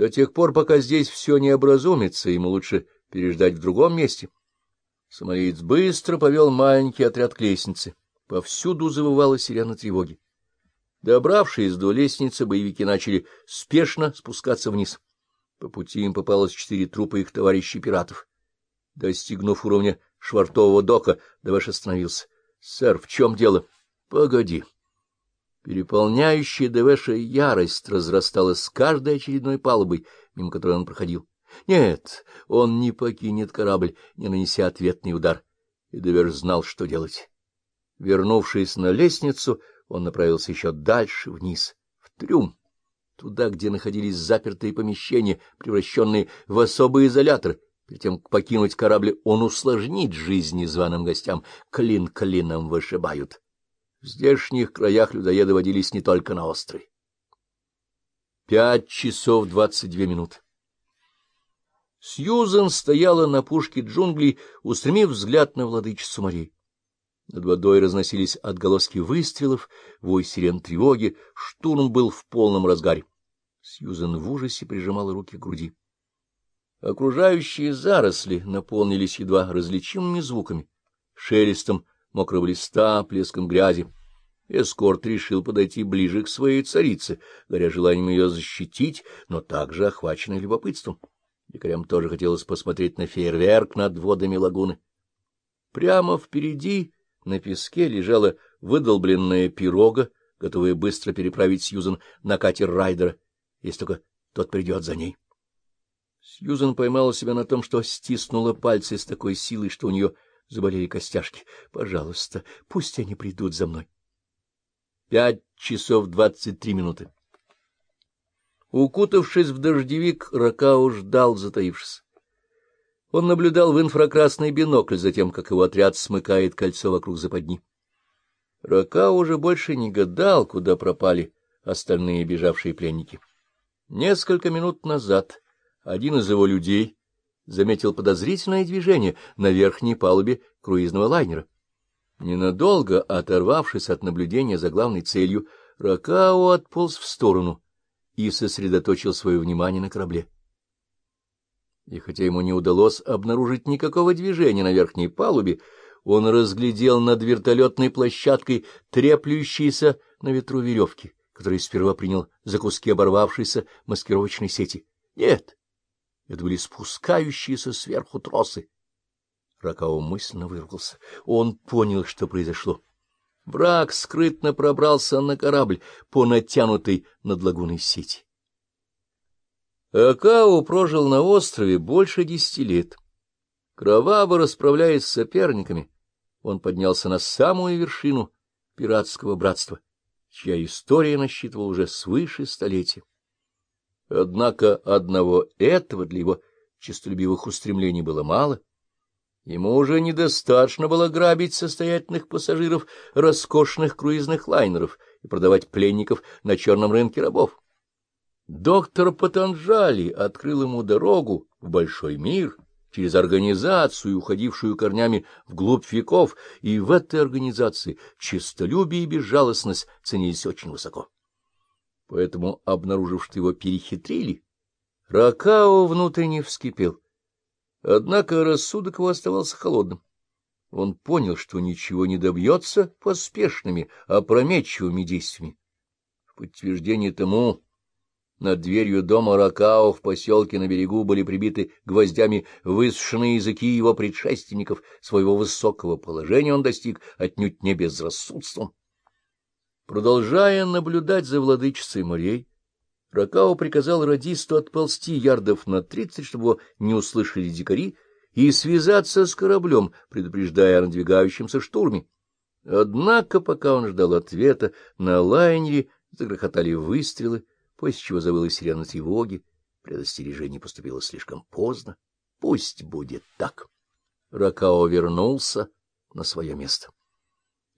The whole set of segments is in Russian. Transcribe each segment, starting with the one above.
До тех пор, пока здесь все не образумится, ему лучше переждать в другом месте. Самоец быстро повел маленький отряд к лестнице. Повсюду завывала сирена тревоги. Добравшись до лестницы, боевики начали спешно спускаться вниз. По пути им попалось четыре трупа их товарищей-пиратов. Достигнув уровня швартового дока, Даваш остановился. — Сэр, в чем дело? — Погоди. Переполняющая Девеша ярость разрасталась с каждой очередной палубой, мимо которой он проходил. Нет, он не покинет корабль, не нанеся ответный удар. И Девеш знал, что делать. Вернувшись на лестницу, он направился еще дальше, вниз, в трюм, туда, где находились запертые помещения, превращенные в особый изолятор. Перед тем, как покинуть корабль, он усложнит жизнь незваным гостям. Клин клином вышибают. В здешних краях людоеды водились не только на острове. Пять часов двадцать две минуты. Сьюзен стояла на пушке джунглей, устремив взгляд на владычицу морей. Над водой разносились отголоски выстрелов, вой сирен тревоги, штурм был в полном разгаре. Сьюзен в ужасе прижимала руки к груди. Окружающие заросли наполнились едва различимыми звуками, шелестом мокрого листа, плеском грязи. Эскорт решил подойти ближе к своей царице, горя желанием ее защитить, но также охваченный любопытством. Дикарям тоже хотелось посмотреть на фейерверк над водами лагуны. Прямо впереди на песке лежала выдолбленная пирога, готовая быстро переправить Сьюзан на катер Райдера, если только тот придет за ней. Сьюзан поймала себя на том, что стиснула пальцы с такой силой, что у нее заболели костяшки. — Пожалуйста, пусть они придут за мной. Пять часов двадцать три минуты. Укутавшись в дождевик, Ракао ждал, затаившись. Он наблюдал в инфракрасный бинокль за тем, как его отряд смыкает кольцо вокруг западни. Ракао уже больше не гадал, куда пропали остальные бежавшие пленники. Несколько минут назад один из его людей заметил подозрительное движение на верхней палубе круизного лайнера. Ненадолго оторвавшись от наблюдения за главной целью, Ракао отполз в сторону и сосредоточил свое внимание на корабле. И хотя ему не удалось обнаружить никакого движения на верхней палубе, он разглядел над вертолетной площадкой треплющиеся на ветру веревки, которые сперва принял за куски оборвавшейся маскировочной сети. Нет, это были спускающиеся сверху тросы. Ракао мысленно вырвался. Он понял, что произошло. Враг скрытно пробрался на корабль по натянутой над лагуной сети. Акао прожил на острове больше десяти лет. Кроваво расправляясь с соперниками, он поднялся на самую вершину пиратского братства, чья история насчитывала уже свыше столетия. Однако одного этого для его честолюбивых устремлений было мало. Ему уже недостаточно было грабить состоятельных пассажиров роскошных круизных лайнеров и продавать пленников на черном рынке рабов. Доктор Патанжали открыл ему дорогу в большой мир через организацию, уходившую корнями вглубь веков, и в этой организации честолюбие и безжалостность ценились очень высоко. Поэтому, обнаружив, что его перехитрили, Ракао внутренне вскипел. Однако рассудок его оставался холодным. Он понял, что ничего не добьется поспешными, опрометчивыми действиями. В подтверждение тому над дверью дома Ракао в поселке на берегу были прибиты гвоздями высушенные языки его предшественников. Своего высокого положения он достиг отнюдь не безрассудством. Продолжая наблюдать за владычицей морей, Ракао приказал радисту отползти ярдов на тридцать, чтобы его не услышали дикари, и связаться с кораблем, предупреждая о надвигающемся штурме. Однако, пока он ждал ответа, на лайнере загрохотали выстрелы, после чего завыла сирена тревоги. Предостережение поступило слишком поздно. Пусть будет так. Ракао вернулся на свое место.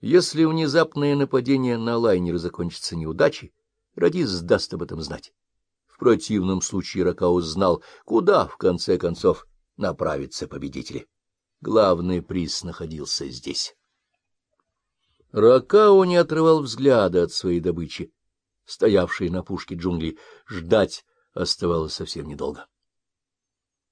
Если внезапное нападение на лайнер закончится неудачей, Радис даст об этом знать. В противном случае Ракао знал, куда, в конце концов, направятся победители. Главный приз находился здесь. Ракао не отрывал взгляда от своей добычи, стоявшей на пушке джунглей. Ждать оставалось совсем недолго.